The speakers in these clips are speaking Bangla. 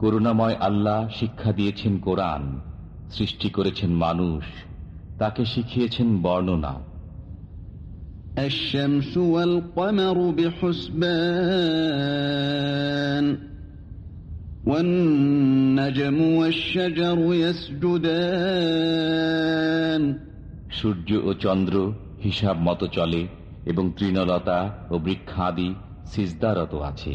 করুণাময় আল্লাহ শিক্ষা দিয়েছেন কোরআন সৃষ্টি করেছেন মানুষ তাকে শিখিয়েছেন বর্ণনা الشمس والقمر بحسبان والنجم والشجر يسجدان সূর্য ও চন্দ্র হিসাব মতো চলে এবং তৃণলতা ও বৃক্ষাদি সিজদারত আছে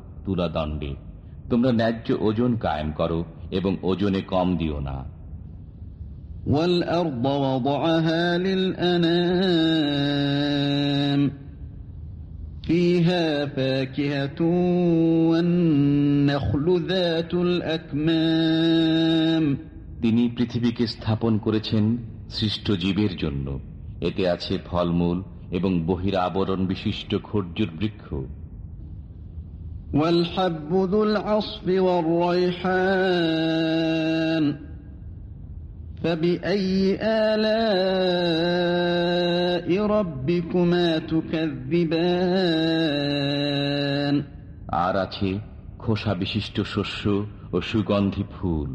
তুলাদণ্ডে তোমরা ন্যায্য ওজন কায়েম করো এবং ওজনে কম দিও না والأرض وضعها للأنام فيها فاكهة والنخل ذات الأكمام তিনি পৃথিবীকে স্থাপন করেছেন সৃষ্ট জীবের জন্য এতে আছে ফলমূল এবং বহির আবরণ বিশিষ্ট খর্জুর বৃক্ষ والحب ذو العصف والريحان فبأي آلاء ربكما تكذبان আর আছে খোসা বিশিষ্ট শস্য ও সুগন্ধি ফুল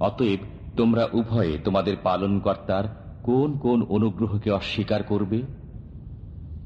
অতএব তোমরা উভয়ে তোমাদের পালনকর্তার কোন কোন অনুগ্রহকে অস্বীকার করবে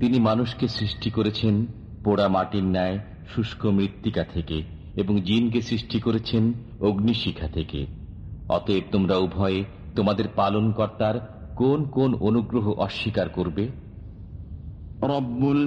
তিনি মানুষকে সৃষ্টি করেছেন পোড়া মাটির ন্যায় শুষ্ক মৃত্তিকা থেকে এবং জিনকে সৃষ্টি করেছেন অগ্নিশিখা থেকে। অতএব তোমরা উভয়ে তোমাদের পালনকর্তার কোন কোন অনুগ্রহ অস্বীকার করবে? রব্বুল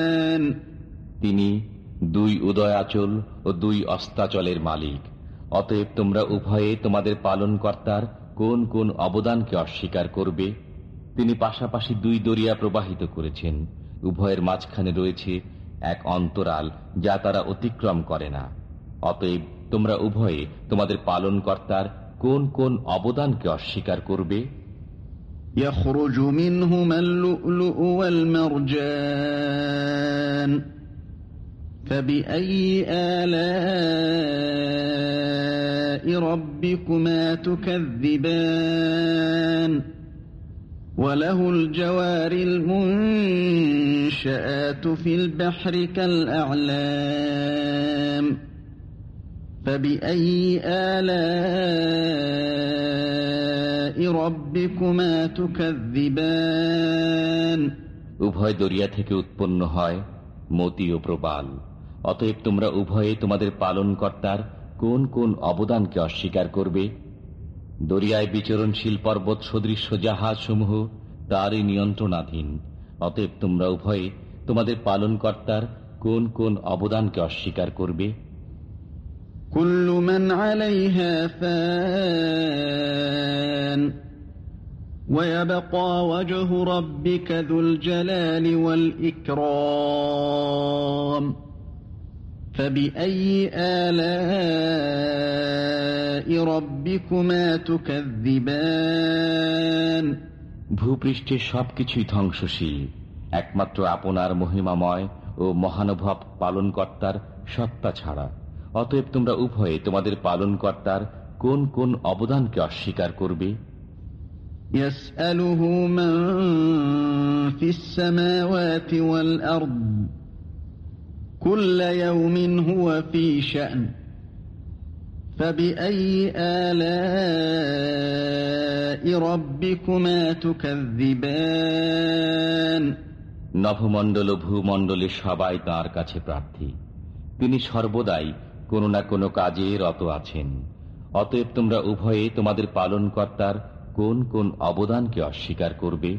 তিনি দুই উদয়াচল ও দুই অস্তাচলের মালিক অতএব তোমরা উভয়ে তোমাদের পালনকর্তার কোন কোন অবদানকে অস্বীকার করবে তিনি পাশাপাশি দুই দরিয়া প্রবাহিত করেছেন উভয়ের মাঝখানে রয়েছে এক অন্তরাল যা তারা অতিক্রম করে না অতএব তোমরা উভয়ে তোমাদের পালনকর্তার কোন কোন অবদানকে অস্বীকার করবে يخرج منهما اللؤلؤ والمرجان وله الجوار المنشآت في البحر كالأعلام فبأي آلاء ربكما تكذبان উভয় দরিয়া থেকে উৎপন্ন হয় মতি ও প্রবাল অতএব তোমরা উভয়ে তোমাদের পালনকর্তার কোন কোন অবদানকে অস্বীকার করবে দরিয়ায় বিচরণশীল পর্বত সদৃশ্য জাহাজ সমূহ তারই নিয়ন্ত্রণাধীন অতএব তোমরা উভয়ে তোমাদের পালনকর্তার কোন কোন অবদানকে অস্বীকার করবে كل من عليها فان ويبقى وجه ربك ذو الجلال والإكرام فبأي آلاء ربكما تكذبان ভূপৃষ্ঠের সবকিছুই ধ্বংসশীল একমাত্র আপনার মহিমাময় ও মহানুভব পালনকর্তার সত্তা ছাড়া অতএব তোমরা উভয়ে তোমাদের পালনকর্তার কোন কোন অবদানকে অস্বীকার করবে يسأله من في السماوات والأرض كل يوم هو في شأن فبأي آلاء ربكما تكذبان নভমণ্ডল ও ভূমণ্ডলের সবাই তাঁর কাছে প্রার্থী তিনি সর্বদাই কোনো না কোনো কাজে রত আছেন অতএব তোমরা উভয়ে তোমাদের পালনকর্তার কোন কোন অবদানকে অস্বীকার করবে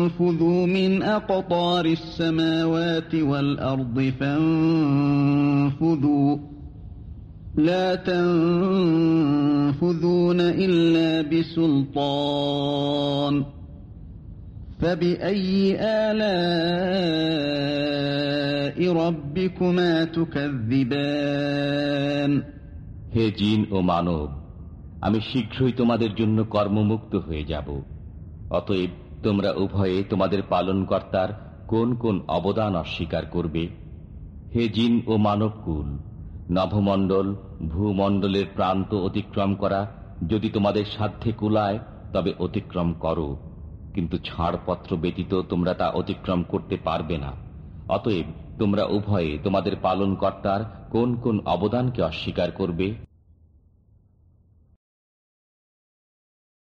تنفذوا من أقطار السماوات والأرض فانفذوا لا تنفذون إلا بسلطان فبأي آلاء ربكما تكذبان হে জিন ও মানব আমি শীঘ্রই তোমাদের জন্য কর্মমুক্ত হয়ে যাব অতএব তোমরা উভয়ে তোমাদের পালনকর্তার কোন কোন অবদান অস্বীকার করবে? হে জিন ও মানবকুল নভমণ্ডল ভূমণ্ডলের প্রান্ত অতিক্রম করা যদি তোমাদের সাধ্যে কুলায়, তবে অতিক্রম করো। কিন্তু ছাড়পত্র ব্যতীত তোমরা তা অতিক্রম করতে পারবে না। অতএব তোমরা উভয়ে তোমাদের পালনকর্তার কোন কোন অবদানকে অস্বীকার করবে?